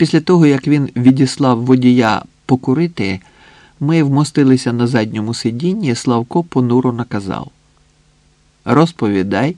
Після того, як він відіслав водія покурити, ми вмостилися на задньому сидінні, Славко понуро наказав. Розповідай.